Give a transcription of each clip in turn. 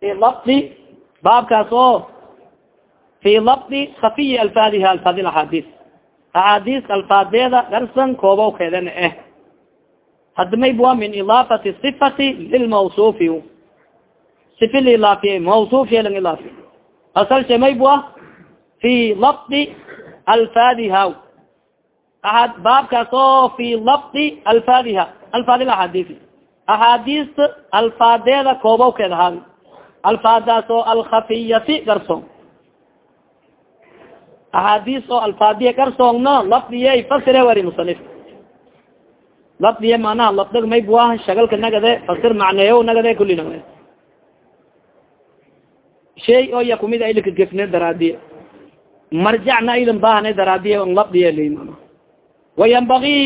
fi labdi baabkaas oo fi labdi kafiyi alfaadiha alfaadi axaadiis axaadiis alfaadeeda garsan koobow keedana eh hada maybua min idaafati sifati lilmawsufi sifi lailaafiye mawsufiye lang ilaafiy asal she maybua fi labdi alfaadiha aad baabkaas oo fi labdi alfaadiha alfaadi axaadiis axaadiista alfaadeeda koobow keed ahaadi alfaadaas oo alkhafiyati garsoon axaadiis oo alfaadiya garsoongno lafdiye fasire wari musanif lafdiye manaha lafdig maybua shagalka nagade fasir macneeyo nagade kuli nagade shay oo ya kumid ailika gefne daraadiye marjacna ilan baahane daraadiye on lafdiye li mana wayanbagi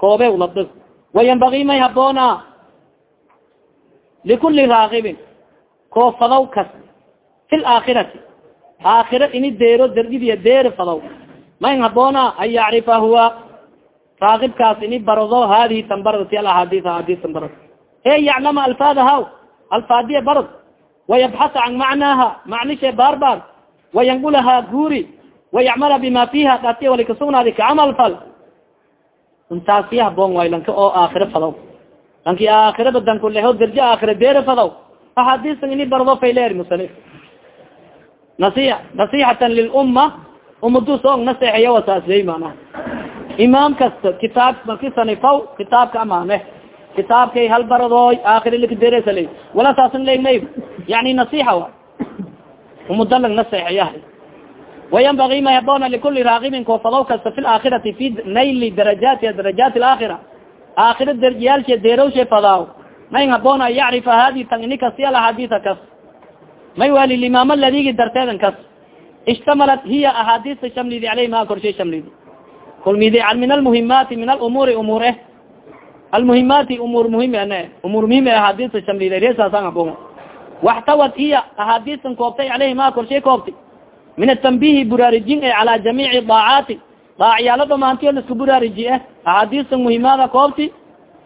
koobe lafdig wayanbagi may haboona likuli raakibin koo fadaw kas fi laakhirati aakhira ini deero dardidiya deeri fadaw mayn haboona an yacrifa huwa raakibkaas ini barado hadihi tan barad ti alaxaadis axaadis tan barad e yaclama alfaadaha alfaadiya barad wayabxasa can macnaaha macnishe baarbaar wayangulaha guuri wayacmala bima fiha dati wali kasugnaadi kacamal fal intaasiya haboon way lanka oo aakhira fadaw lanki aakhiraba dankuleho darjo aakhira deeri fadaw. Axaadiistan ini bardo fayleer musanif nasiya nasixatan lilumma umadu soong naseexeya wasaasiyey manaha imaam kasta kitaab marki sanifaw kitaabka amaane. Kitaabkay hal baradooy aakhiri likaderesala wala saasan leegmay yani nasixa wa. Umudalang naseexeya wayanbagi ma haboona likuli raakibin koofadaw kasta fi laakhirati fi nayli darajaati darajaat aakhira darjiyaalshe deerowshe fadaaw may haboona an yacrifa hadi tan ini kasi alaxaadiisa kas. May wali limaama ladigi darteedan kas. Ishtamalat hiya axaadiista shamlidi aleyh ma korshay shamlidi. Kulmidi min almuhimaati min alumuuri umuur eh almuhimaati umuur muhiim ane. Umuur muhiim axaadiista shamlidi reesaasan abonga waxtawad hiya axaadiistan koobtay aleyhi ma korshay koobti min atambihi buraarijin e cala jamiici daacaati daacyaalo dhamaantiyo laska buraariji eh axaadiistan muhimaada koobti.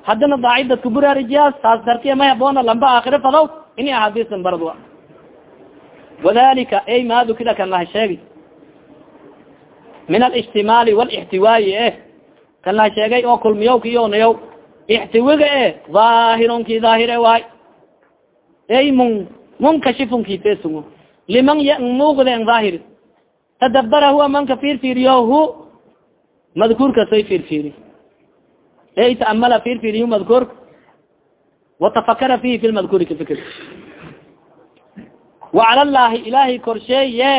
Haddana daaci dadka buraarijiyaas taas dartiya may haboona lamba aakhiro fadaw ini axaadiistan barad wa wadalika ay ma dukida kan laha min alishtimaali walixtiwaayi eh. Kan sheegay oo kulmiyaw kiyonayaw ixtiwiga e dhaahironki dhaahire waay. Ay mun munkashifunkitesungo liman ya muuqde n dhaahiri tadabara huwa manka fiirfiiriyo hu madkuurkasay fiirfiiri ay taamala fiirfiiriyu madkuurka watafakara fihi fi lmadkuuri kafikr wacala llahi ilahay korsheeye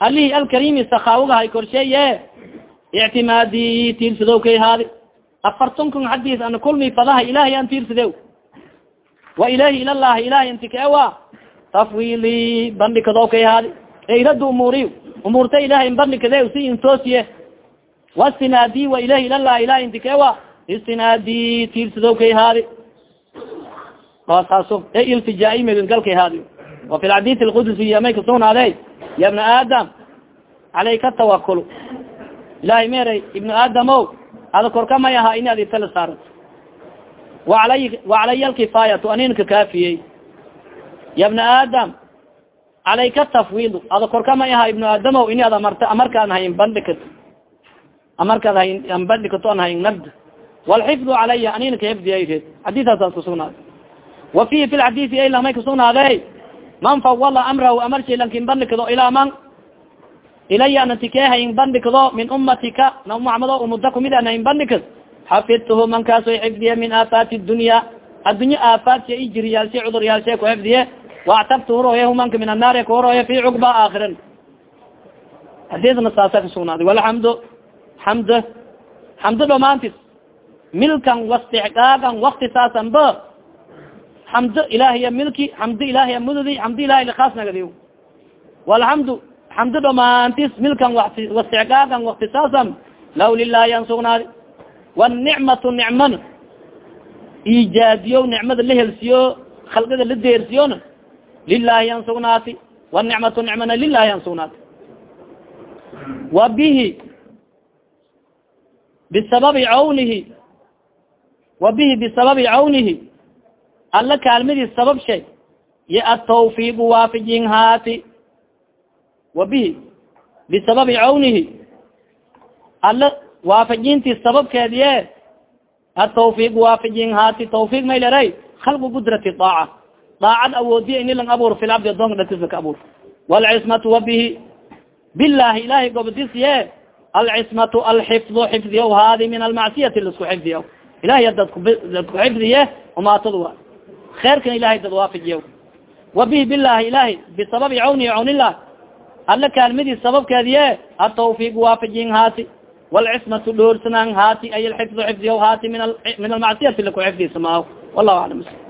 alihi alkarimi sakaawogahay korsheeye ictimaadi tiirsadow kay haadi afartun kun xadiis ana kulmi fadaha ilahay an tiirsadew wa ilahi ilallahi ilahay intikeewa tafwili bandhikadow kay haadi eirada umuuriy umuurta ilahay bandhikade si intoosiye wastinaadi wa ilahi ilalah ilah intikewa istinaadi tiirsadow kay haadi oo taaso e iltijaai megangal kay haadi wa fi lxadis lqudsi yamay kasugnaade ya ibna aadam calayka tawakul ilahay meeray ibnu aadamo ada korka may aha ini adi tala saarato waalay wacalaya alkifaayatu aninka kaafiyey ya ibna aadam calayka tafwidu ada korka may aha ibnu aadamo ini ad amarta amarkaan hayin bandhikat markad badhikaton hanad wlxifdu calaya anina kahefdiya xadiisaasaan kusugnaaday wa fihi fi lxadiisi ay lamay kusugnaaday man fawala amrahu amarsi lankin bandhikdo ilaa man? Ilaya anatikehain bandhikdo min umatika na umamado umuda kumid anain ah bandhikd xafidtuhu mankaasoy xifdiye min aafaati dunya addunye aafaatya i jiriyaalshe cuduryaalshe kuxifdiye waactabtu huroyehu manka min annaar kuhuroye fi cugba aakhirin xadiisna saasa kusugnaaday walxamdu xamd xamdo dhamaantis milkan wastixqaagan wakti saasan ba xamdo ilahiya milki xamdo ilahiya mududi xamdo ilahi likaas nagadi walxamdu xamdo dhamaantis milkan wastixqaagan wakti saasan. Law lilahi an sugnaadi wanicmatu nicman nicmada la helsiyo khalqida la deersiyona lilahi an sugnaati nicmana lilahi an wa bihi bisababi cawnihi wa bihi bisababi cawnihi alla kaalmadiis sabab shay iyo atawfiiqu waafijin haati wa bihi bisababi cawnihi alla waafajintii sababkeediye atawfiiq waafijin haati tawfiiq may leray khalqu qudrati daaca daacad awoodiya ini lang abuur fil cabdi adonka dhatisla ka abuur walcismatu wa bihi bilahi ilahay gobodisiye alcismatu alxifdu xifdiya haadi min almacsiyati lasku xifdiya ilahay dadku xifdiye umaatadu wa kheerkan ilahay dad waafijiya wa bihi bilahi ilahi bisababi cawni cawnilah alla kaalmadii sababkeediye atawfiiq waafijin haati walcismatu dhoorsanaan haati ay alxifdu xifdiya haati min almacsiyati laku xifdisama wallahu aclam